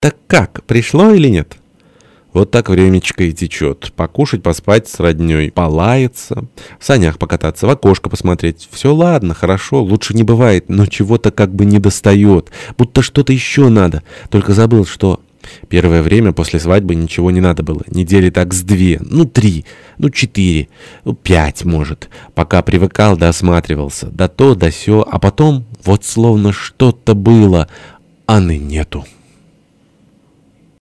Так как, пришло или нет? Вот так времечко и течет. Покушать, поспать с родней, полаяться, в санях покататься, в окошко посмотреть. Все ладно, хорошо, лучше не бывает, но чего-то как бы не достает. Будто что-то еще надо. Только забыл, что... Первое время после свадьбы ничего не надо было. Недели так с две, ну три, ну четыре, ну пять, может. Пока привыкал да осматривался, да то, да сё. А потом вот словно что-то было, а ны нету.